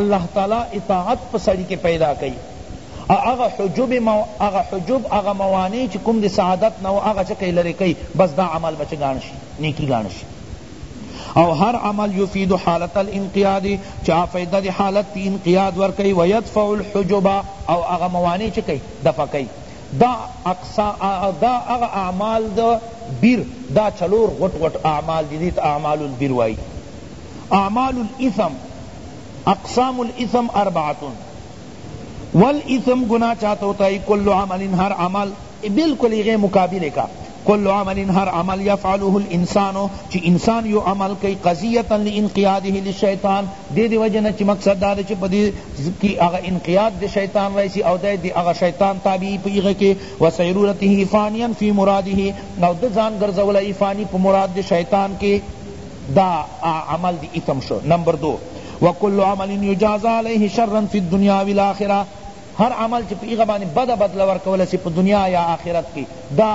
الله تعالی اطاعت په سړی کې پیدا کوي او هغه حجب مو هغه حجب هغه موانع چې کوم د سعادت نه هغه چې کوي لري کوي بس دا عمل بچ ګان شي نیکی ګان شي او هر عمل یفید حالت الانقیاد چا فائدہ دی حالت تی انقیاد ور کوي ويدفع الحجب او هغه موانع چې کوي دفع کوي دا هغه اعمال د بیر دا څلور غټ غټ اعمال دی دیته اعمال البر وایی اعمال الاثم اقسام الاثم اربعة والاثم گناہ چاہتا ہوتا ہے کل عمل ہر عمل بلکل اغی مقابلے کا کل عمل هر عمل یفعله الانسان چی انسان یو عمل کئی قضیتا لانقیاده للشیطان دے دی وجہ نہ چی مقصد دا چی پدی کی اغا انقیاد دی شیطان رئیسی او دے دی اغا شیطان تابعی پی اغا کی وسیرورته فانیا فی مراده او دے زان گرزولی فانی پا مراد دی شیطان کی دا عمل دی اثم شو نمبر دو وکل عمل یجازی علیہ شرا فی الدنیا والآخرہ هر عمل چه په هغه باندې بده بدله ورکول سی په دنیا یا آخرت کی دا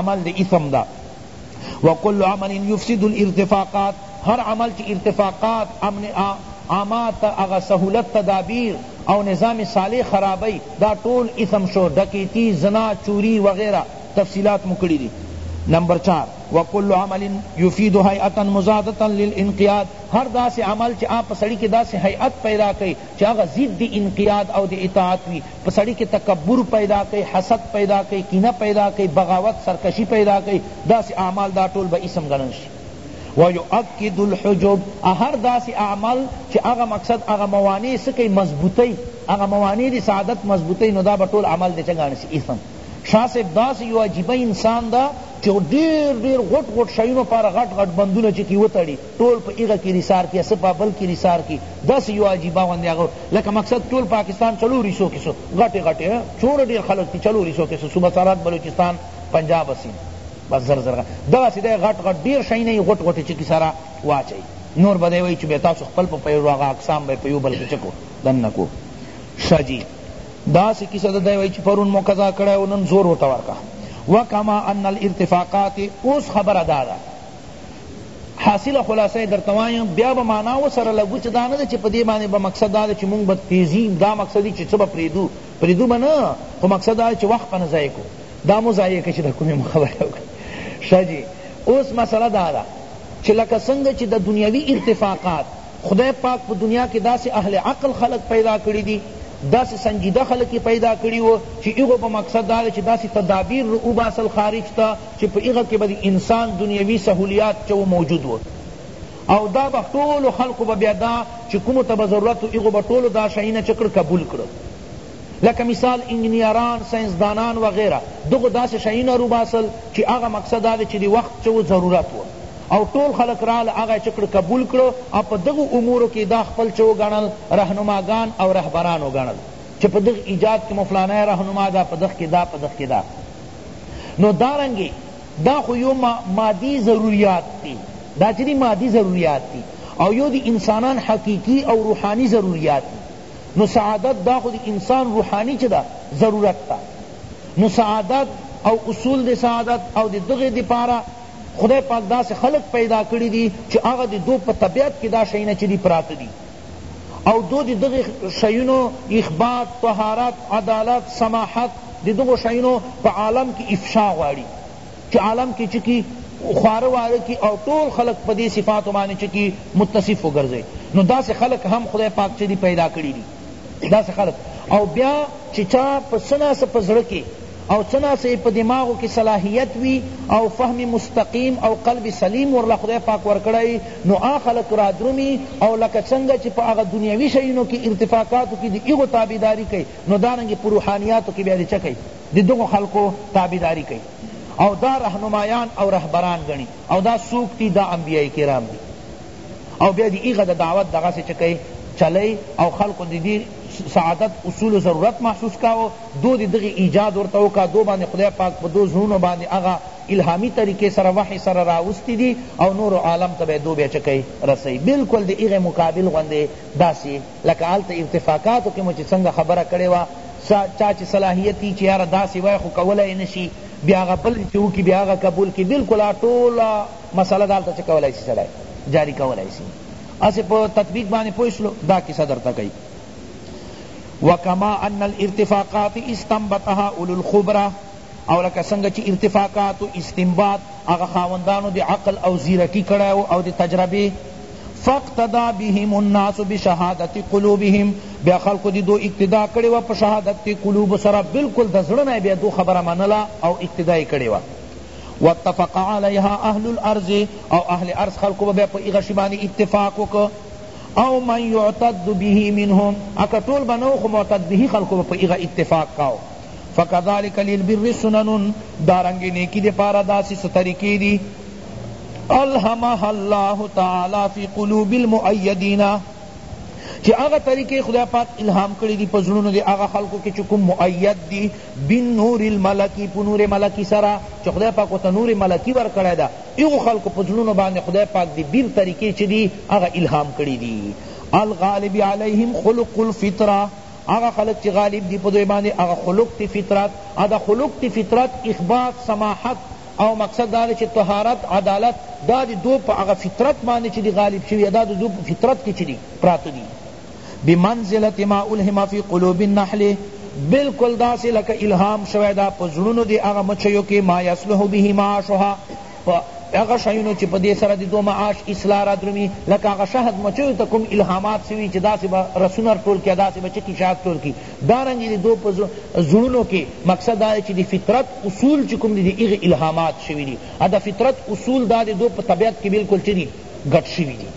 عمل د اثم ده وکل عمل یفسد الارتفاقات هر عمل چه ارتفاقات امن عامات اغا سهولت تدابیر او نظام صالح خرابی دا ټول اثم شو ډکیتی زنا چوری وغیرہ تفصیلات مو کړی دی نمبر چار وکل عمل یفید حیئتا مزادتا للانقیاد ہر دا سے عمل چی آپ سڑی کی دا سے حیئت پیدا کئی چی هغه ضد د انقیاد او د اطاعت وی، په سړی کی تکبر پیدا کړی، حسد پیدا کړی، کینه پیدا کړی، بغاوت، سرکشی پیدا کړی، داسی اعمال دا ټول به اسم ګڼل شی. ویؤکد الحجب، هر داسی عمل چی هغه مقصد هغه موانع څه کړی مضبوطوی، هغه موانع د سعادت مضبوطوی نو دا به ټول عمل د چه ګانی سی اسم. شاه صاحب داسی یو عجیبه انسان ده چی ډیر ډیر غټ غټ شیونو لپاره غټ غټ بندونه چکی وتړی، ټول په هغه کی رسار کی څه په بل کی رسار کی داسی یو عجیبه غوندی هغه لکه مقصد ټول پاکستان څلور حصو کی سو غټی غټی چور ډیر خلق تی چلور حصو کی سو صوبه سرحد بلوچستان پنجاب سند بس زر زر داسی دی غټ غټ ډیر شیونه یی غټ غټی چکی سره واچی نور به دی وای چی بیا تاسو خپل په پیرو هغه اقسام به په یو بل کی چکو دننه کو شه جی داسی کیسه ده دی وای چی پرون مو قضا کړه او نن زور ورته ورکا وکما ان الارتفاقات اوس خبر ادا ده حاصله خلاصه درته وایم بیا به معنا وسره لګو چې دا نه ده چې په دې باندې به مقصد دا ده چې مونږ به تیزی دا مقصد دی چې څه به پرېږدو پرېږدو به نه خو مقصد دا چې وخت به نه ضایع کړو دا مو ضایع کړي چې د کومې مو خبره وکړه ښه جي اوس مسله دا ده چې لکه څنګه چې د دنیوي ارتفاقات خدای پاک په دنیا کې داسې اهل عقل خلق پیدا کړي دي داسې سنجیده خلق پیدا کړي وو چې هغو په مقصد دا چې داسې تدابیر وباسل خارج ته چه په هغه کی به د انسان دنیوی سهولیات چه وو موجود وو او دا به ټولو خلقو به بیا دا چه کومو ته به ضرورت وو هغو به ټولو دا شیونه چه کړ قبول کړ لکه مثال انجنیران ساینسدانان وغیره دغو داسی شیونه روباسل چه هغه مقصد دا دی چه د وخت چه وو ضرورت وو او ټول خلق راغله هغه یې چه کړ قبول کړ او په دغو امورو کی دا خپل چه وګڼل رهنماګان او رهبران وګڼل چه په دغ ایجاد کی مو فلانی رهنما ده په دغ کی دا په دغ کی دا نو دارنګه دا خو یو مادی ضروریات دی دا چی دی مادی ضروریات دی او یو دی انسانان حقیقی او روحانی ضروریات دی نو سعادت دا خو دی انسان روحانی چی دا ضرورت تا نو سعادت او اصول دی سعادت او دی دغی دی پارا خدای پاک دا سے خلق پیدا کری دی چی آغا دی دو پا طبیعت کی دا شئینا چی دی پراتی دی او دو دی دغی شیونو اخبات طهارت عدالت سماحت دی دغو شیونو په عالم کی افشا غواړی چی عالم کی چکی خواره واره کی او ټول خلق په دی صفاتو باندې چکی متصف وګرځی نو داسی خلق هم خدای پاک چی دی پیدا کړی دی داسی خلق او بیا چی چا په سنا سه په زړه کی او څه نا څه یې په دماغو کې صلاحیت وي او فهم مستقیم او قلب سلیم ورله خدای پاک ورکړی وي نو هغه خلق رادرومي او لکه څنګه چې په هغه دنیوي شیونو کې ارتفاقاتو کې د هغو تابعداري کوي نو دارنګه په روحانیاتو کې بیا د چه کوي د دغو خلقو تابعداري کوي او دا رهنمایان او رهبران ګڼي او دا څوک دي دا انبیاء کرام دي او بیا د هغه د دعوت دغسې چه کوي چلی او خلقو د دې سعادت اصول ضرورت محسوس کاوه دو دی دغی ایجاد ورته وکا دو باندی خدای پاک په دو زړونو باندی هغه الهامی طریقی سره وحی سره راوستی دی او نور عالم ته به دو بیا چه کئی رسئی بلکل دی هغی مقابل غوندی داسی لکه هلته ارتفاقاتو کی مو چه څنګه خبره کړی وه چا چه صلاحیت یی چه یاره داسی وای خو کولای یی نشی بیا هغه بل چه وکی بیا هغه قبول کی بلکل هغه ټوله مسله دا هلته چه کولای سی سړی جاری کولای سی هسی په تطبیق باندی پوه شلو دا قصه درته کئی وکما ان الارتفاقات استنبطها اولو الخبره او لکه څنګه چې ارتفاقات او استنباط هغه خاوندانو د عقل او زیرکی کړی او د تجربې فاقتدا بهم الناس بشهادت قلوبهم بیا خلق دی دو اقتدا کړي وا په شهادت تی قلوب سره بالکل د زړه نه بیا دو خبره منله او اقتدا یې کړي وا واتفق علیها اهل الارض او اهل ارض خلق بیا په ایغه شی باندې اتفاق وکړه او من یعتد به منهم اکا طول بنو خو معتد به خلق با پا اغا اتفاق کاؤ فکذالک للبر سنن دارنگی نیکی دی پارا داسی سترکی دی الہمہ اللہ تعالی فی قلوب المؤیدین چی اغا طریقے خدا پاک الہام کری دی پزلون دی اغا خلقو کی چکم مؤید دی بن نور الملکی پنور ملکی سرا چی خدا پاک و تنور ملکی ور کرے دا هغو خلکو په زړونو باندې خدای پاک دې بیر طریقې چې دي هغه الهام کړي دي الغالب علیهم خلق الفطرة هغه خلق چی غالب دی په دوی باندې هغه خلق تی فطرت ادا خلق تی فطرت اخبات سماحت او مقصد دا چی طهارت عدالت دا دی دو په هغه فطرت باندې چی دی غالب شوی دا دو په فطرت کی چی دی پراته دی بمنزلة ما الهم فی قلوب النحل بلکل داسی لکه الهام شوی دا په زړونو دی هغه مچیو کی ما یصلح به معاشها په هغه شیونو چی په دی سره دی دو معاش اصلاح را درومی لکه هغه شهد مچیو ته کوم الهامات سوی چی داسی به رسونه ټول کی داسی به چکی شهد ټول کی دارنګ دی دو په زړونو کی مقصد دا چی دی فطرت اصول چی کوم دی هغه الهامات شوی دی ا د فطرت اصول دا دی دو په طبیعت کی بلکل چی دی ګډ شوي دي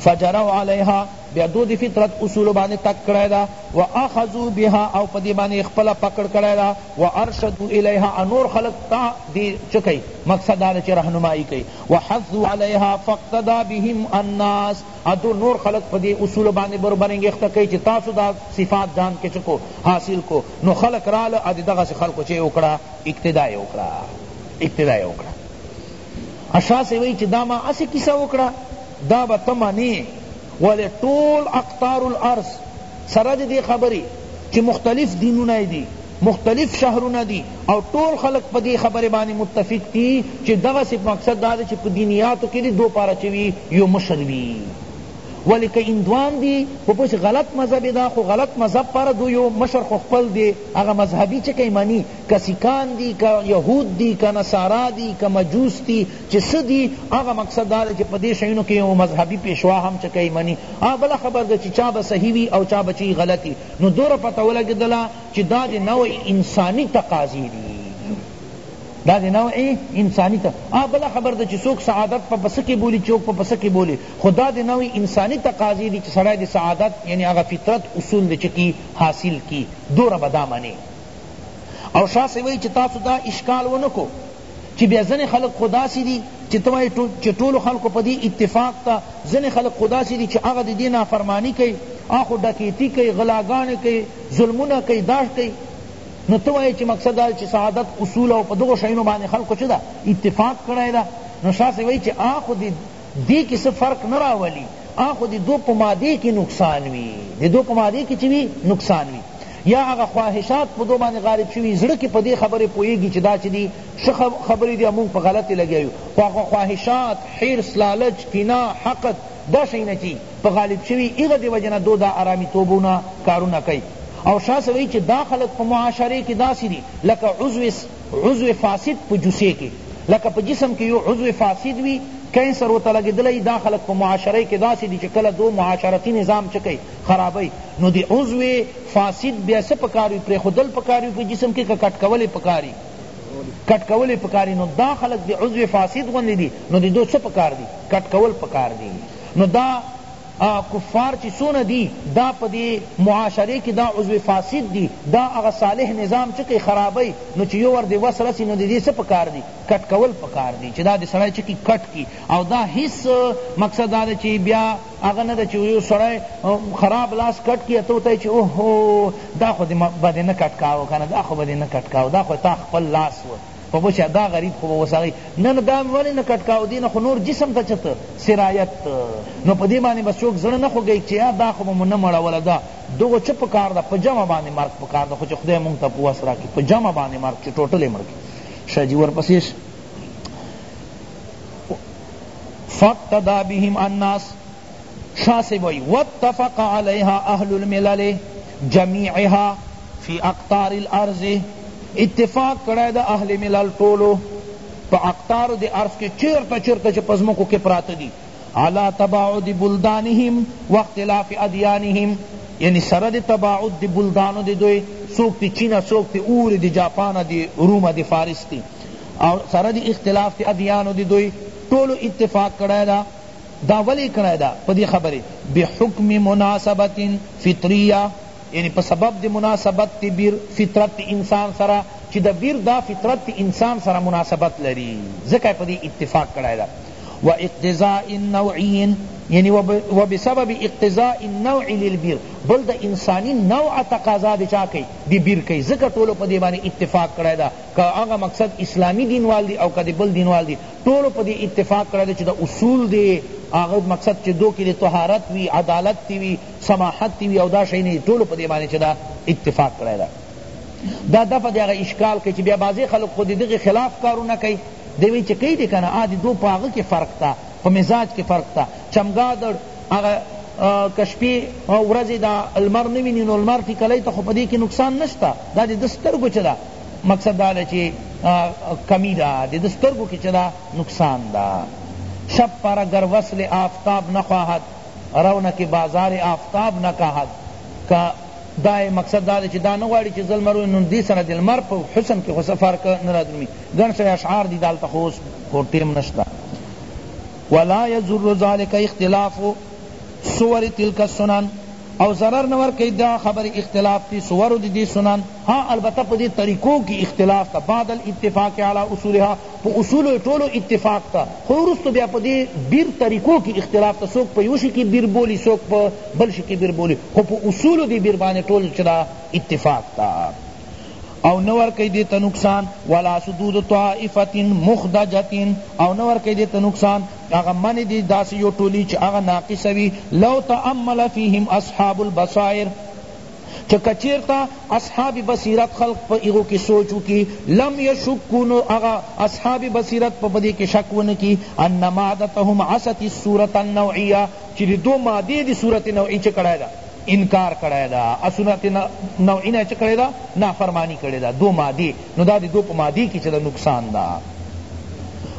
فجروا علیها بیا دو دی فطرت اصول باندې تک کړی دا و اخذو بها او په دې باندې خپل پکړ کړی دا و ارشدو الیها انور خلق تا دی چکی مقصد دا چې راهنمایي کوي وحذو علیها فاقتدا بهم الناس ادو نور خلق په دې اصول باندې بربرنګ اخته کوي چې تاسو دا صفات ځان کې چکو حاصل کو نو خلق رااله ادي دغه خلق چې وکړه اقتدا یې وکړه اقتدا یې وکړه اشاسې وایي چې دا ما هسې کیسه وکړه دا به ته منې ولې ټول اقطار الارض سره د دې خبرې چې مختلف دینونه یې دي مختلف شهرونه دي او ټول خلق په دې خبرې باندې متفق دي چې دغسې مقصد دا دی چې په دینیاتو کې دې دوه پاره چوي یو مشر وي ولی که اندوان دی خو پس غلط مذهب دا خو غلط مذهب پر دو یو مشر خو خپل دی هغه مذهبی چکه منی که سیکان دی که یهود دی که نصارا دی که مجوس دی چی څه دی هغه مقصد دا ده چی په دی شیونو کی یو مذهبی پیشوا هم چه کئی منی هغه بله خبره ده چی چا به صحیح وی او چا به چی غلط وی نو دوره پته ولګیدله چی دا دی نوع انسانی تقاضی دی دا دی نوع انسانی تقاضی هغه بله خبره ده چی څوک سعادت په پس کی بولی چوک په پس کی بولی خو دا دی نوع انسانی تقاضی دی چی سړی دی سعادت یعنی هغه فطرت اصول دی چکی حاصل کی دوره به دا منی او شاه صاحب وایي چې تاسو دا اشکال ونه کو چې بیا ځنې خلک خو داسې دي چې ته وایې چې ټولو خلکو په دې اتفاق ته ځنې خلک خو داسې دي چې هغه د دې نافرماني کوي هغه خو ډکیتي کوي غلاګانې کوي ظلمونه کوي دا کوي نو ته وایې چې مقصد دا چې سعادت اصول او په دغو شیانو باندې خلکو چې ده اتفاق کړی ده نو شاه صاحب وایي چې هغه خو دې کې څه فرق نه راولي آن خو د دوئ په مادې کې نقصان وي د دوئ په مادې کې چه وي نقصان وي یا هغه خواهشات په دوئ باندې غالب شوي زړه کې په دې خبرې پوهېږي چه دا چه دي ښه خبرې دي او مونږ په غلطې لګیا یو خو هغه خواهشات حرص لالچ کینه حقد دا شیونه چه په غالب شوي هغه دې وجې نه دوئ دا آرامی توبونه کارونه کوي او شاه صاحب وایي چه دا خلق په معاشرې کې داسې دي لکه عضو عضو فاسد په جوسې کې لکه په جسم کې یو عضو فاسد وي کینسر ورته لګېدلی دا خلک په معاشره کې داسې دي چې کله دو معاشرتي نظام څه کوي خرابوي نو د عضو فاسد بیا څه پکار وي پرېښودل پکار وي په جسم کې که کټ کول یې پکار وي کټ کول یې پکار نو دا خلک د عضو فاسد غوندې دي نو د دو څه پکار دي کټ کول پکار دي نو دا کفار چی څونه دی دا په دی معاشری کی دا عضو فاسد دی دا هغه صالح نظام چه کی خرابی نو چی یو وار دی وس رسی نو دی څه پکار دی کټ کول پکار دی چی دا دی سړی چه کی کټ کی او دا هیڅ مقصد دا دی چی بیا هغه نه ده چی یو سړی خراب لاس کټ کی ته ورته وایی چی اوهو دا خو دی به دی نه کټ کاوه کنه دا خو به دی نه کټ کاوه دا خو تا خپل لاس وو په بچا دا غریب خو وساغی نه نه دا ولی نه کټکاو دینه خو نور جسم ته چت سرایت نو په دې باندې بس څوک زړه نه خوږی چې یا دا خو مو نه مړه ولا دا دغه چ په کار ده په جمع باندې مرګ په کار ده خو چې خدای مونږ ته په وسرا کې په جمع باندې مرګ چې ټوټل مرګ شاجی ورپسې فقتدا بهم الناس شاہ صاحب وئی واتفق علیہا اہل الملل جمیعہا فی اقطار الارض اتفاق کړی ده اهل ملل ټولو په اقطارو د ارض کې چیرته چیرته چې په ځمکو کې پراته دي علی تباعد بلدانهم واختلاف ادیانهم یعنی سره د تباعد د بلدانو د دوی څوک تی چین څوک تی اور د جاپان د روم د فارس تی او سره د اختلاف د ادیانو د دوی ټولو اتفاق کړی دا دا ولی کړی ده په دی خبری بحکم مناسبت فطریه یعنی په سبب د مناسبت د بیر فطرت د انسان سره چی د بیر دا فطرت د انسان سره مناسبت لری ځکه یې په دی اتفاق کړی ده و اقتضاء نوعی یعنی و بسبب اقتضاء النوع للبیر بل دا انسانی نوع تقاضا دی چا کئی دی بیر کئی ذکر ټولو پا دیبانی اتفاق کرائی دا که اغا مقصد اسلامی دینوال دی او که دی بل دینوال دی ټولو په دې اتفاق کړی دی چی دا اصول دی هغه مقصد چی دو کی دی طهارت وی عدالت تی وی سماحت تی وی او دا شیانی ټولو په دې باندې چی دا اتفاق کړی دا دا دفع دی هغه اشکال کړی چی بیا بعضی خلق خو دی دغه خلاف کارونه کوي دی وی چی کوي دی کنه آ دی دو په هغه کی فرق تا په مزاج کی فرق تا چمګادړ هغه کشپی ورځی دا لمر نوینی نو لمر ټیکلی ته خو په دې کی نقصان نشته دا دی د سترګو چی دا مقصد دا ده چی کمی ده د ده سترګو کی چه دا نقصان ده شب پر گر وصل آفتاب نخواهد رونق بازار آفتاب نکاهد که دا مقصد دا ده چی دا نه غواړی چی زه لمر ووینم نو دی سره د لمر په حسن کی خو څه فرق نه رادرومی ګڼ شی اشعار دی دالته خو اوس خو ټیم نشته ولا یضر ذلک اختلاف صور تلک السنن او ضرر نه ورکوی دا خبر اختلاف تی صورو دی دی سنن ها البته په دې طریقو کی اختلاف ته بعد الاتفاق علی اصولها په اصولو یې ټولو اتفاق ته خو وروسته بیا په دې بیر طریقو کی اختلاف ته څوک په یوه شي کی بیر بولی څوک په بل شي کی بیر بولی خو په اصولو دې بیر باندې ټول چه ده اتفاق ته او نه ورکی دیتا نقصان ولا سدود طائفت مخدجت او نه ورکی دیتا نقصان اغا من دی داسی یو ټولی چه اغا ناقص وی لو تأمل فیهم اصحاب البصائر چه که چیرته اصحاب بصیرت خلق په هغو کی سوچ وکی لم یشکو نو هغه اصحاب بصیرت به په دی کی شک ونه کی ان مادتهم عصت الصورت النوعیه چی دی دو مادی دی صورت نوعی چه کړی ده انکار کړی ده او صورت نوعی نه چه کړی ده نافرمانی کړی ده دو مادی نو دا دی دو په مادی کی چه ده نقصان ده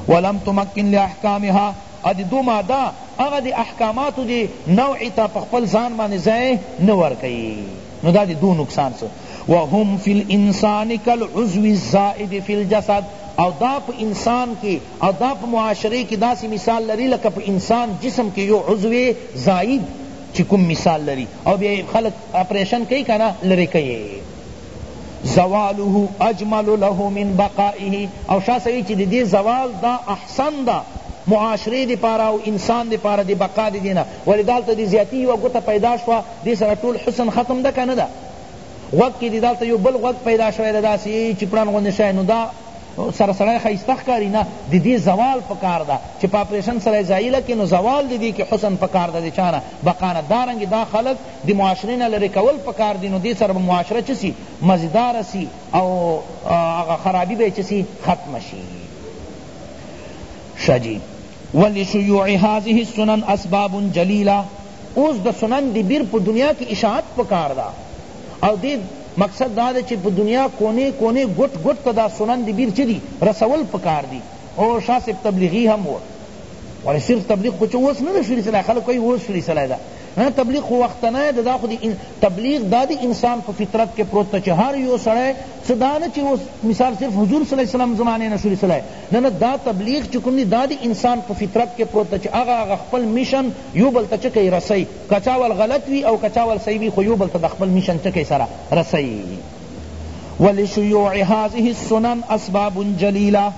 ولم تمکن لاحکامها ادي دو ماده هغه دی احکاماتو دی نوع ته په خپل ځان باندې ځای نه ورکوي نو دا دی دو نقصان سو وهم فی الانسان کالعضو الزائد فی الجسد او دا په انسان کی او دا په معاشرې کی داسی مثال لری لکه په انسان جسم کی یو عضو زائد چی کوم مثال لری او بیا خلق اپریشن کئی کنا لری کئی زواله اجمل له من بقائه او شاہ سوی چی دی زوال دا احسن دا معاشرے دی پارا او انسان دی پارا دی بقا دی دینا ولی دالتا دی زیادی یو گتا پیدا شوا دی سر طول حسن ختم دا کنه دا غوگ کی دی دالتا یو بل غوگ پیدا شوی دا سی چپران غنی شای نو دا سر سړی خیستخ کاری نه دی دی زوال پکار دا چی پاپریشن سړی زایله کی نو زوال دی دی کی حسن پکار دا دی چانا بقانا دارنگی دا خلق د معاشرې نه لرې کول پکار دي نو دې سره به معاشره چه سي مزیداره سي او هغه خرابي به یې چه سي ختمه شي شه جي ولشیوع هذه السنن اسباب جلیلة اوس د سنن د بیر په دنیا کی اشاعت پکار ده او دې مقصد دا ده چه په دنیا کونے کونے ګوټ ګوټ ته دا سنن د بیر چه دي رسول پکار دي او شاه صاحب تبلیغی هم و ولی صرف تبلیغ خو چه اوس نه ده شروع سلی خلق کوي اوس شروع سلی ده نه تبلیغ خو وخت نه ده دا خو دی تبلیغ دا دی انسان په فطرت کې پروت ته چې هر یو سړی څه دا نه چې اوس مثال صرف حضور صلی الله علیه وسلم زمانه نه شروع سلی نه نه دا تبلیغ چې کوم دی دا دی انسان په فطرت کې پروت ته چې هغه هغه خپل میشن یو بل ته چکه رسي کچا ول غلط وي او کچا ول صحیح وي خو یو بل ته د خپل میشن چکه سره رسي ولشيوع هذه السنن اسباب جليله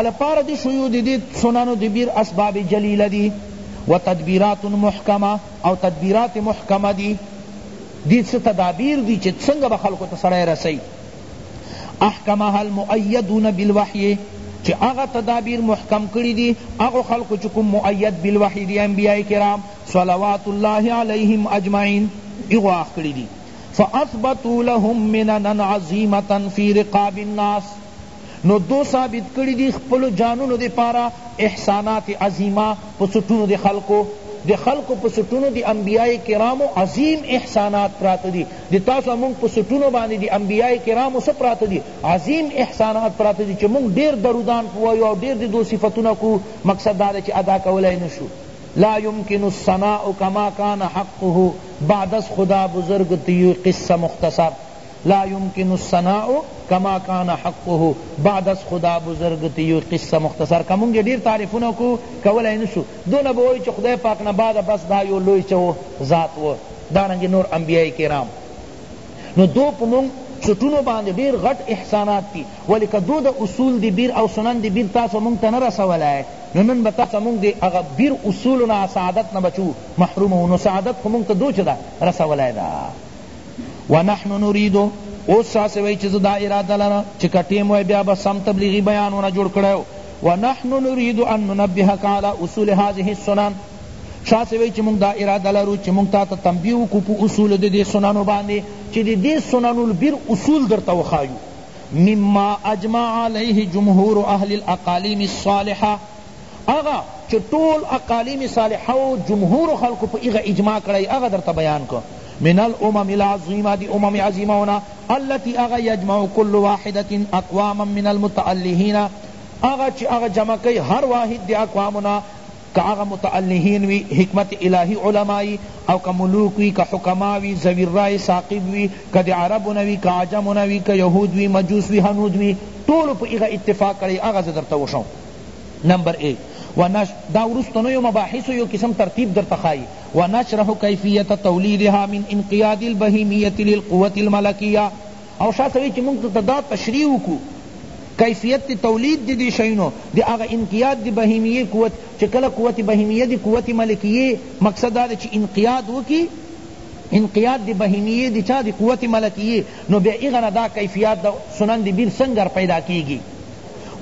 الپاره د شیوع د دې سننو د بیر اسباب جلیله دي و تدبیرات محکمه او تدبیرات محکمه دي دې څه تدابیر دي چې څنګه به خلکو ته سړی رسوي احکمها المؤیدون بالوحی چی اغا تدابیر محکم کری دی اغا خلق چکم مؤید بالوحی دی انبیاء کرام صلوات اللہ علیہم اجمعین اغا آخ کری دی فاثبتوا لهم مننا عظیمتا فی رقاب الناس نو دو ثابت کړی دی خپلو جانونو دی پاره احسانات عظیمه په سټونو دی خلقو دی خلقو په سټونو دی انبیاء کرامو عظیم احسانات پراته دی دی تاسو او مونږ په سټونو باندې دی انبیاء کرامو څه پراته دی عظیم احسانات پراته دی چې مونږ ډیر درودان وایو او ډیر دی دو صفتونه کو مقصد دا چې ادا کولای نشو لا يمكن الثناء كما كان حقه بعد از خدا بزرگ تیو قصہ مختصر لا يمکن الثناء کما کان حقه بعد از خدا بزرگ تی یو قصه مختصر که مونږ ډیر تعریفونه کو کولای نشو دونه به وای چې خدای پاک نه بعد بس دا یو لوی چو ذات و دارنګ نور انبیاء کرام نو دو په مونږ چټونو باندې ډیر غټ احسانات دي ولی که دو د اصول دی بیر او سنن دی بیر تاسو مونږ ته نه رسولای نو نن به تاسو مونږ دی هغه بیر اصول نه سعادت نه بچو محروم نو سعادت خو مونږ ته دو چدا رسولای دا ونحن نريد اوس ساسې وای چې زه دا اراده لرم چې که ټیم وای بیا به سم تبلیغی بیانونه جوړ کړی ونحن نريد ان ننبهك على اصول هذه السنن شاه سے وی چې موږ دا اراده لرو چې موږ تا ته تنبیه وکړو په اصول د دې سننو باندې چې د دې سنن البر اصول درته وښایو مما اجمع علیه جمهور اهل الاقالیم الصالحه هغه چه ټول اقالیم صالحه او جمهور خلقو په هغه اجماع کړی هغه درته بیان کړ من الامم العظیمة دی امم عظیمه نا التی هغه یجمع کل واحدة اقواما من المتألہین هغه چه هغه جمع کئی هر واحد دی اقوامو نا که هغه متألہین وی حکمت الہی علمائی او که ملوک وی که حکماء وی ذوی الرای ثاقب وی که دی عربو نه وی که عجمو نه وی که یهود وی مجوس وی هنود وی ټولو په هغه اتفاق کړی هغه زه درته وښیم نمبر ایک ونش دا ورستنیو مباحثو یو قسم ترتیب در تخای ونشرح کیفیت تولیدها من انقیاد البهیمیت للقوة الملکیہ او شاہ سوی چی مونږ ته دا تشریح وکو کیفیت تولید دی دی شینو دی اغا انقیاد دی بهیمیه قوت چی کلا قوت بهیمیه دی قوت ملکیه مقصد دا چی انقیاد وکی انقیاد دی بهیمیه دی چا دی قوت ملکیه نو بیا اغا دا کیفیت دا سنن دی بیر سنگر پیدا کیگی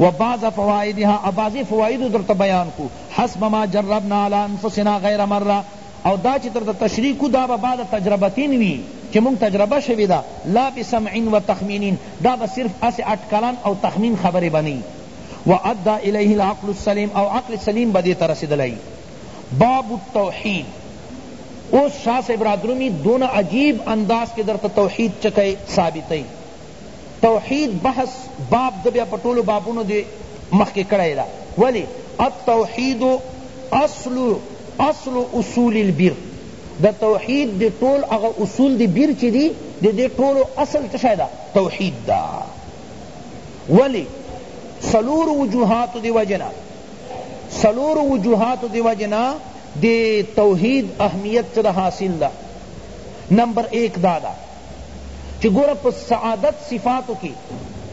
و بعض فوائدها او بعضی فوائد در ته بیان کو حسب ما جربنا علی انفسنا غیر مره او دا چی در ته تشریح کو دا به بعد تجربتین وی چی مونږ تجربه شوی دا لا بسمع و تخمین دا به صرف هسی اټکلان او تخمین خبری به نه وی و ادی الیه العقل السلیم او عقل سلیم به دی ته رسیدلی باب التوحید اوس شاہ صاحب را درومی دون عجیب انداز کی در ته توحید چکی ثابتی توحید بحث باب ده بیا په ټولو بابونو دی مخکی کړی ده ولی التوحید اصل اصل اصول البر د توحید دی ټول هغه اصول دی بیر چی دی دی دی ټولو اصل چشای ده توحید ده ولی سلور وجوهات دی وجنا سلور وجوهات دی وجنا دی توحید اهمیت چرا حاصل دا نمبر ایک دادا چی ګوره په سعادت صفاتو کی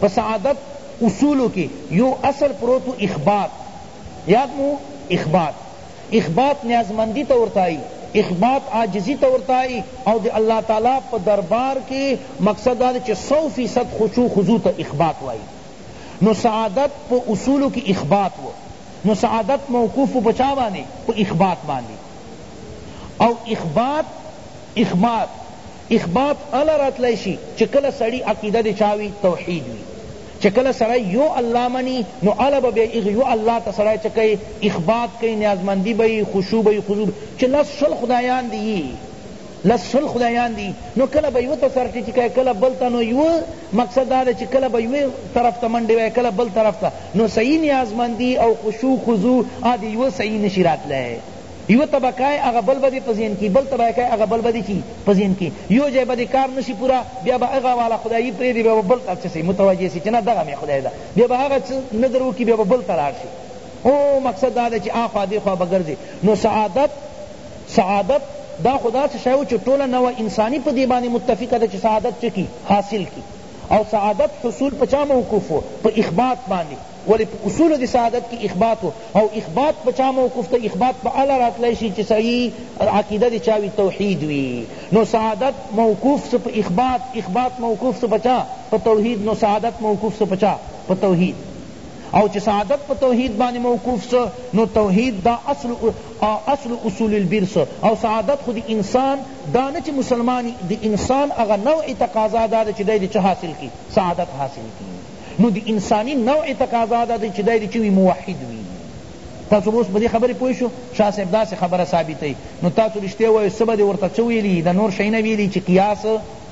په سعادت اصولو کی یو اصل پروت وو اخبات یاد مو اخبات اخبات نیازمندی ته ورته آئی اخبات عاجزی ته ورته آئی او د الله تعالی په دربار کی مقصد دا دی چی سو فیصد خشوع خضوع ته اخبات وایی نو سعادت په اصولو کی اخبات وو نو سعادت موقوف په چا باندې په اخبات باندې او اخبات اخبات، اخبات هله راتلای شي چې کله سړي عقیده د چا وي؟ توحید وي. چې کله سړی یو الله مني نو هله به بیا هغه یو الله ته سړی څه کوي؟ اخبات کوي، نیازمندي به یې، خشوع به یې، خضوع به یې. چې لس شل خدایان دي یي، لس شل خدایان دي یي، نو کله به یوه ته سرټیټي کوي، کله بل ته، نو یوه مقصد دا دی چې کله به یوه طرف ته منډې وهي، کله بل طرف ته، نو صحیح نیازمندي او خشوع خضوع هغه د یوه صحیح نه شي راتلای. یوه ته به کای هغه بل به دی په ذهن کی بل ته به کای هغه بل به دی چی په ذهن کی یو ځای به دی کار نشی پورا بیا به هغه والا خدایی پریدی بیا به بل ته څه سی متوجه سی چی نه دغه می خدای ده بیا به هغه څه نه در وکی بیا به بل ته لاړ شی او مقصد دا ده چی آخوا دیخوا به ګرځی نو سعادت سعادت دا خو داسې شی و چې ټوله نوع انساني په دې باندې متفقه ده چې سعادت چه کی حاصل کی او سعادت حصول په چا موقوف و په اخبات باندې ولی په اصول د سعادت کی اخبات وو او اخبات په چا موقوف ته اخبات په اله راتلای شی چی صحیح عقیده د چا وی توحید وی نو سعادت موقوف سو په اخبات اخبات موقوف سو په چا په توحید نو سعادت موقوف سو په چا په توحید او چی سعادت په توحید باندې موقوف سو نو توحید دا اصل اصل اصول البر سو او سعادت خو د انسان دا نه چی مسلمان د انسان هغه نوع تقاضا دا ده چی دی د چه حاصل کی سعادت حاصل کی نو د انسانی نوع تقاضا دا ده چی دا دی چی وی موحد وی تاسو اوس په دې خبرې پوه شو شاه صاحب داسې خبره ثابتوي نو تاسو رښتیا وایو څه به دې ورته څه ویلي د نور شیونه ویلي چې قیاس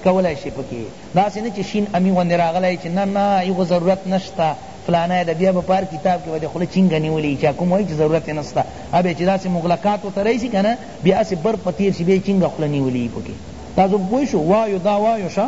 کولای شي پکې داسې نه چې شین امي غوندې راغلی چې نه نه یې خو ضرورت نشته فلانه د بیا به پار کتاب کې به د خوله چینګه نیولې چې کوم وایي چې ضرورت یې نشته ابه چې داسې مغلقاتو ته راشي که نه بیا هسې بر په تېر شي بیا یې چینګه خوله نیولې پکې تاسو پوه شو وایو دا وایو شه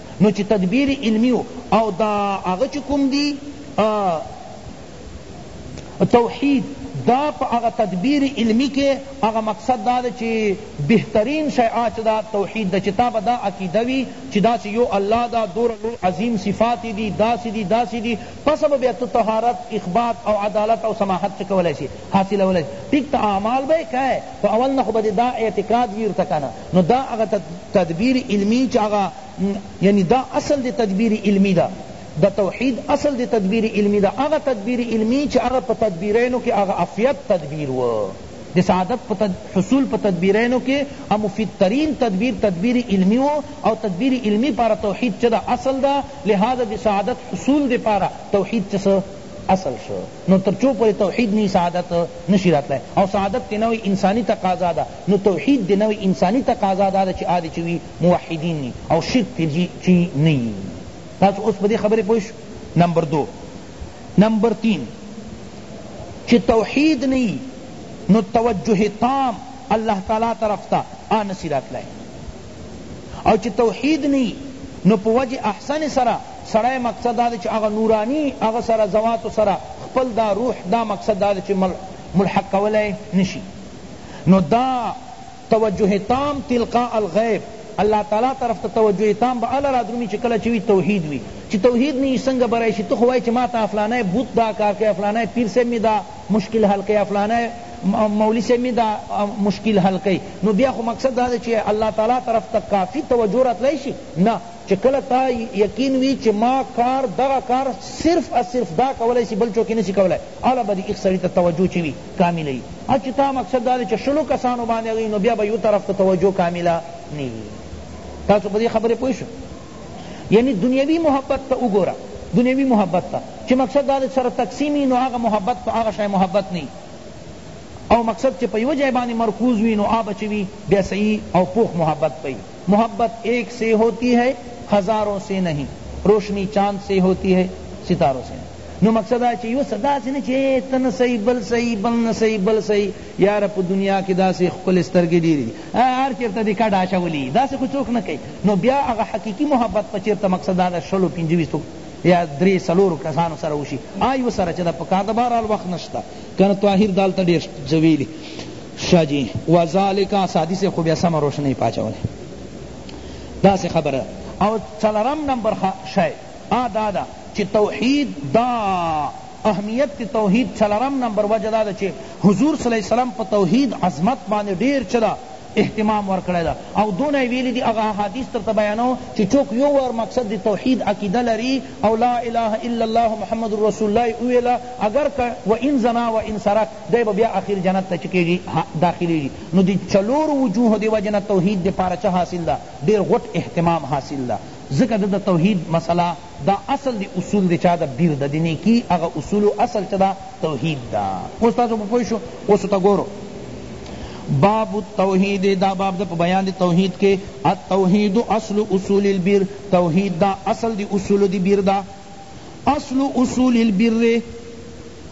نو چی تدبیر علمی او دا هغه چی کوم دی توحید دا پا هغه تدبیر علمی کی هغه مقصد دا ده چی بهترین شی هغه چه دا توحید ده چی تا با دا عقیده وی چی داسی یو الله ده دور لوی عظیم صفات یی دی داسی دی داسی دی پس به بیا تو طهارت اخبات او عدالت او سماحت چه کولای شی حاصلولای شی ٹھیک ته اعمال به یی کئ خو اول نه خو به دی دا اعتقاد وی ورته کنه نو دا هغه تدبیر علمی چی هغه یعنی دا اصل دی تدبیر علمی دا د توحید اصل دی تدبیر علمی دا هغه تدبیر علمی چی هغه په تدبیرینو کی هغه افید تدبیر وو د سعادت په حصول په تدبیرینو کی هغه مفید ترین تدبیر تدبیر علمی وو او تدبیر علمی پارا توحید چه دا اصل دا لہذا د سعادت حصول دی پارا توحید چه سه اصل شو نو تر چو پوری توحید نی سعادت نشی راتلای او سعادت دی نوی انسانی تقاضا ده نو توحید دی نوی انسانی تقاضا دا ده چی آدی چی وی موحدین نی او شرک تی جی چی نه یی تاسو اوس پدی خبری پوه شو نمبر دو نمبر تین چی توحید نه یی نو توجه تام الله تعالی طرف تا آ نسی راتلای او چی توحید نه وی نو په وجه احسن سره سړی مقصد دا ده چی هغه نورانی هغه سره ذواتو سره خپل دا روح دا مقصد دا ده چی ملحق کولای نشی نو دا توجه تام تلقاء الغیب الله تعالی طرف ته توجه تام به اله رادرومی چی کله چی وی توحید وی چی توحید نه وی څنګه به راشی ته خو وایی چی ماته فلانی بت دا کار کوي فلانی پیر صاحب می دا مشکل حل کئ افلانئ مولی صاحب می دا مشکل حل کئ نو بیا خو مقصد دا دی چی الله تعالی طرف ته کافی توجه راتلای شی نه چی کله تا یقین وی چی ما کار دغه کار صرف او صرف دا کولای سی بل چوکی نسی کولای اله به دی ایغ سړی ته توجه چی وی کامله وی ا چی تا مقصد دا دی چی شلو کسانو باندی غی نو بیا به یو طرف ته توجه کامله نه وی تاسو پدی خبری پوه شوئ یعنی دنیوی محبت ته وګوره دنیوی محبت ته چی مقصد دا دی سره تقسیم وی نو هغه محبت په هغه شای محبت نه او مقصد چی په یوه جای باندې مرکوز وی نو آب چی وی بیا صحیح او پوخ محبت پئی محبت ایک سے ہوتی ہے ہزاروں سے نہیں روشنی چاند سے ہوتی ہے ستاروں سے نہیں نو مقصد دا چی یو څه داسې نه چی ته نه صحیح بل صحیح بل نه صحیح بل صحیح یاره په دنیا کی داسی ښکلی سترګی ډیری دی هر چیرته دی کډه اچولی داسی خو څوک نه کوي نو بیا هغه حقیقی محبت په چیرته مقصد دا ده شلو پنځه ویستو یا دری څلورو کسانو سره وشي آ یو سره چې دا پکار ده بهرحال وخت نشته کنه طاهر دالته ډیر څه ویلي شه جی وذالک سادی سے خو بیا سمه روشنۍ پاچوله داسې خبره او څلورم نمبر شی آ دا ده چې توحید دا اهمیت د توحید څلورم نمبر وجه دا ده چه حضور صلی الله علیه وسلم په توحید عظمت باندې ډیر چه ده اهتمام ورکړی ده او دونه یې ویلی دی هغه احادیث درته بیانوم چه چوک یو وار مقصد د توحید عقیده لری او لا اله الا الله محمد رسول الله یې وویله اګر که و ان زنا و ان سرق دی به بیا اخیر جنت ته چه کیږی داخلیږی نو د څلورو وجوهو د وجې نه توحید دپاره چه حاصل ده ډیر غټ اهتمام حاصل ده ځکه ده د توحید مسئله دا اصل دی اصول دی چا ده بیر ده دی نیکی هغه اصولو اصل چه ده توحید ده اوس تاسو په پوه شو اوس ته ګورو باب التوحید دا باب دا بیان دی توحید کے التوحید اصل اصول البر توحید دا اصل دی اصول دی بیر دا اصل اصول البر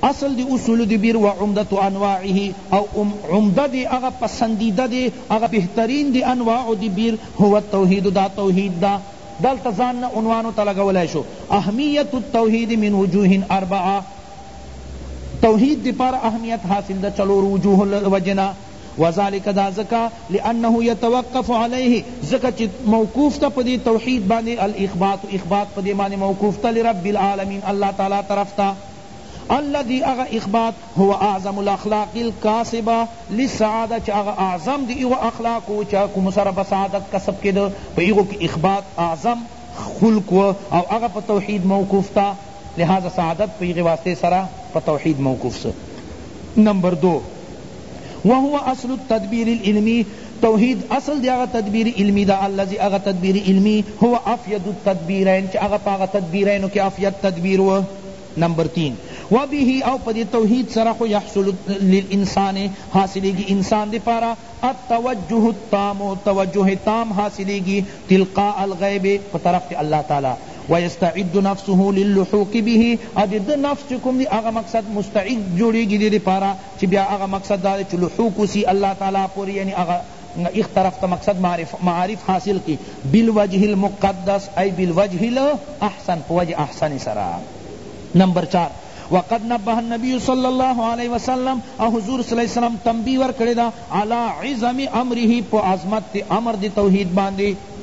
اصل دی اصول دی بیر و عمدت انواعه او عمدہ دی اغا پسندیدہ دی اغا بہترین دی انواع دی بیر هو التوحید دا توحید دا دلته ځان نه عنوانو ته لګولای شو اهمیت التوحید من وجوه اربعه توحید دی پار اهمیت حاصل ده چلور وجوه وجنا وذالک دا زکا لانه يتوقف عليه زکا چی موقوف تا پدی توحید باندې الاخبات اخبات پدی باندې موقوف تا لرب العالمین اللہ تعالی طرف تا الذی هغه اخبات هو اعظم الاخلاق الکاسبة للسعادة چه هغه اعظم دی هغو اخلاقو وو چه کومو سره به سعادت کسب کیده په هغو کی اخبات اعظم خلق وه او هغه په توحید موقوف تا لہذا سعادت په هغی واسطه سره په توحید موقوف سو نمبر دو وهو اصل التدبیر العلمی توحید اصل دی هغه تدبیر علمی دا الذی هغه تدبیر علمی هو افید التدبیرین چه هغه په هغه تدبیرینو کی افید تدبیر وه نمبر تین، و به او په دې توحید سره خو یحصل للانسان حاصلیږي انسان د پاره التوجه التام توجه تام حاصلیږي تلقاء الغیب په طرف د الله تعالی و یستعد نفسه للحوق به او د ده نفس چه کوم دی هغه مقصد مستعد جوړیږي دې د پاره چه بیا هغه مقصد دا دی چه لحوق سی الله تعالی پورې یعنی هغه نه ایخ طرف ته مقصد معارف حاصل کړي بالوجه المقدس ای بالوجه الاحسن په وجه احسن سره نمبر چار وقد نبه النبی صلی اللہ علیہ وسلم او حضور صلی اللہ علیہ وسلم تنبیه ورکړی دا علی عظم امره په عظمت امر دی توحید باندې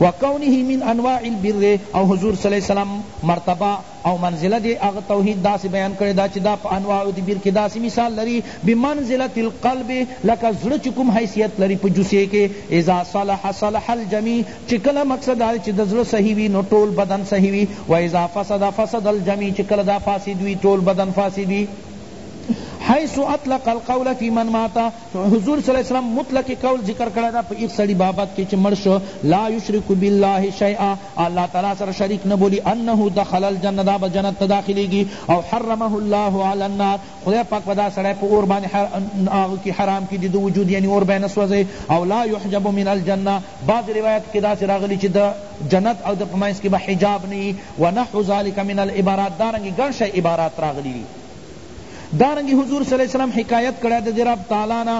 وکونه من انواع البر او حضور صلی اللہ علیہ وسلم مرتبه او منزله دې هغه توحید داسې بیان کړې ده چې دا په انواع دبیر کې داسې مثال لري بمنزلة القلب لکه زړه چې کوم حیثیت لري په جثې کې اذا صلح صلح الجمیع چې کله مقصد دا دی چې د زړه صحیح وي نو ټول بدن صحیح وي و اذا فسد فسد الجمیع چې کله دا فاسد وي ټول بدن فاسد وي حیث اطلق القول فی من مات حضور صلی الله علیه وسلم مطلق قول ذکر کړی ده په هیڅ سړی بابت کی چه مړ شو لا یشرک بالله شیئا الله تعالی سره شریک نه بولی انه دخل الجنه دا به جنت ته داخلیږی او حرمه الله علی النار خدای پاک به دا سړی په اور باندې هغه کی حرام کی د وجود یعنی اور به نه سوځی او لا یحجب من الجنه بعض روایت کی داسې راغلی چه د جنت او د په منځ کی به حجاب نه وی ونحو ذلک من العبارات دارنګه ګڼ شی عبارات راغلی دی دارنګه حضور صلی الله علیه وسلم حکایت کړی ده د رب تعالی نه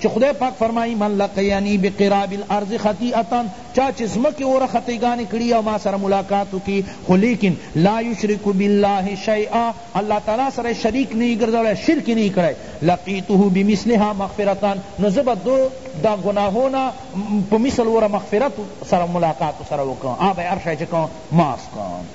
چه خدای پاک فرمائی من لقیانی بقراب الارض خطیئتا چا چه زمکی اوره خطیگانی کری او ما سره ملاقاتو کی خو لیکن لا یشرک بالله شیئا اللہ تعالی سره شریک نی گرزولی شرک نی کری لقیته بمثلها مغفرتا نو زبا دو دا گناہونا پا مثل اوره مغفرت سره ملاقاتو سره وکم آبای ارشای چکم ماس کم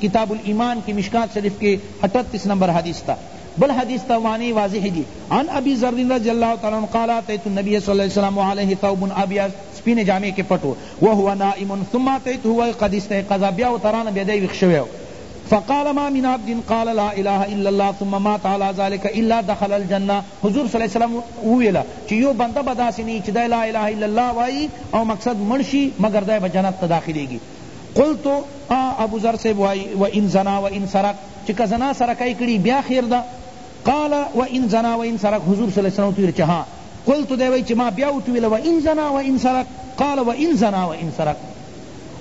کتاب الایمان کی مشکوة شریف کی اٹھتیس نمبر حدیث تا بل حدیث تا معنی واضح دی عن ابی ذر رضی اللہ تعالی عنہ قال اتیت النبی صلی اللہ علیہ وسلم وعلیہ ثوب ابیض سپین جامه کی پټ وو وهو نائم ثم اتیت هو قد استيقظ بیا ورته رانه بیا دی ویښ شوی وو فقال ما من عبد قال لا اله الا الله ثم مات على ذلك الا دخل الجنة حضور صلی اللہ علیہ وسلم وویل چی یو بنده به داسی نی چی دی لا اله الا الله وایی او مقصد مړ شی مگر دی به جنت ته داخلیږي قلت، آ ابو ذر صاحب وایی، و ان زنا و ان سرق، چه که زنا سرقی کړی بیا خیر ده؟ قال، و ان زنا و ان سرق، حضور صلی الله علیه وسلم ورته وویل چه ها، قلت دی وایی چه ما بیا ورته وویل و ان زنا و ان سرق، قال، و ان زنا و ان سرق،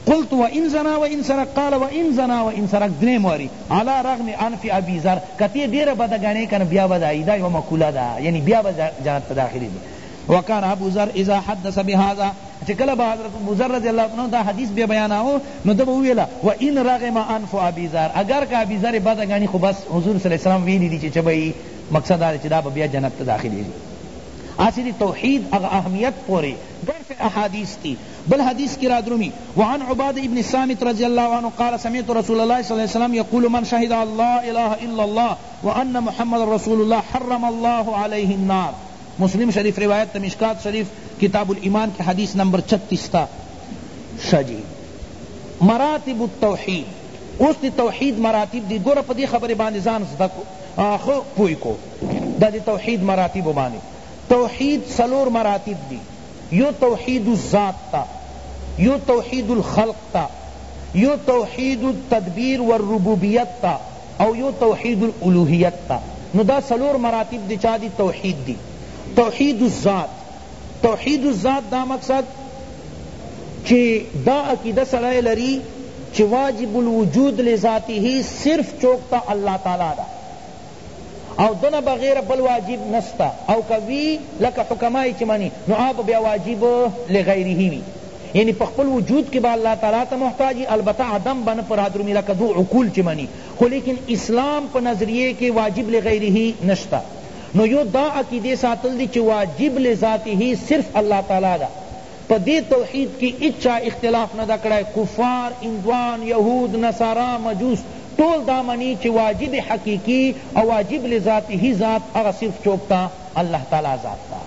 قلت، و ان زنا و ان سرق، قال، و ان زنا و ان سرق، دریم واری، علی رغم انف ابی ذر، که ته ډیره بده ګڼی کنه بیا به دا یی، دا یوه مقوله ده، یعنی بیا به جنت ته داخلیږی، وکان ابو ذر اذا حدث بهذا، چې کله به حضرت ابوذر رضی الله عنه دا حدیث بیا بیاناوه نو ده به ویله و ان رغم انف ابی ذر اګر که ابی ذر بد ګڼي خو بس حضور صلی الله علیه وسلم ویلي دي چې چه به یې مقصد دا دی چې دا به بیا جنت ته داخلیږي اسی دی توحید اغ اهمیت پوری درس احادیث تی بل حدیث کی رادرومی وعن عباد ابن سامت رضی اللہ عنہ قال سمعت رسول اللہ صلی اللہ علیہ وسلم یقول من شہد اللہ الہ الا اللہ وان محمد رسول اللہ حرم اللہ علیہ النار مسلم شریف روایت ده مشکوة شریف کتاب الایمان کی حدیث نمبر چتیس تا شه جی مراتب التوحید اوس دی توحید مراتب دی گوره پدی خبری باندی ځان زده کو ښه پوه کو دا دی توحید مراتب باندی توحید څلور مراتب دی یو توحید الذات تا یو توحید الخلق تا یو توحید التدبیر والربوبیت تا او یو توحید الالوهیت ته نو دا څلور مراتب دی چا دی توحید دی توحید الذات توحید الذات دا مقصد چی دا عقیده سړی لری چی واجب الوجود لذاته صرف چوک تا اللہ تعالی دا او دنا بغیر بل واجب نستا او کوی لکه حکمای چی منی نو آپ بیا واجب لغیره وی یعنی په خپل وجود کی به الله تعالی ته محتاج یی البته عدم به نه پرادرومی لکه دو عقول چی منی خو لیکن اسلام په نظریه کی واجب لغیره نشته نو یو دا عقیده ساتل دی چی واجب لذاته صرف الله تعالی ده په دی توحید کی هیچا اختلاف نه ده کړی کفار هندوان یهود نصارا مجوس ټول دا منی چی واجب حقیقی او واجب لذاته ذات هغه صرف چوک ته الله تعالی ذات ته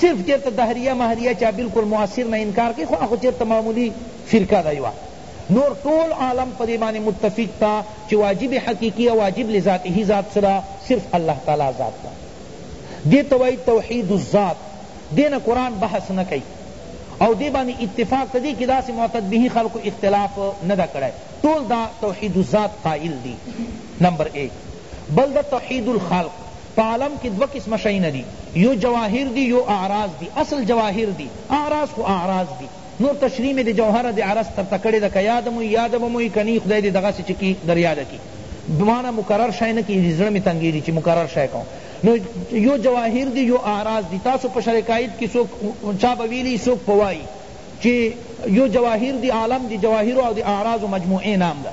صرف چرته دهریه مهریه چا بلکل موثر نه انکار کئ خو اخو چرته معمولی فرقه ده یوه نور ټول عالم پدی باندی متفق تا چی واجب حقیقی او واجب لذاته ذات څه ده صرف الله تعالی ذات ده دی ته وایی توحید الذات دی نه قرآن بحث نه کئی او دی باندی اتفاق ته دی که داسی معتد به خلقو اختلاف نه ده کړی ټول دا توحید الذات قائل دی نمبر ایک بل ده توحید الخلق په عالم کی دوه قسمه شیونه دی یو جواهر دی یو اعراض دی اصل جواهر دی اعراض خو اعراض دی نور تشریح می د جوهر د عرض تر ته کړی ده که یاد مو وی یاد به مو وی که نی خدای دی دغسی چه کی در یاد کی دواړه مکرر شی نه کیږی زړه می تنګیږی چه مکرر شی کوم نو یو جواهر دی یو اعراض دی تاسو په شرح قاید کی څوک چا به ویلی څوک به وایی چه یو جواهر دی عالم د جواهرو او د اعراضو مجموعه نام ده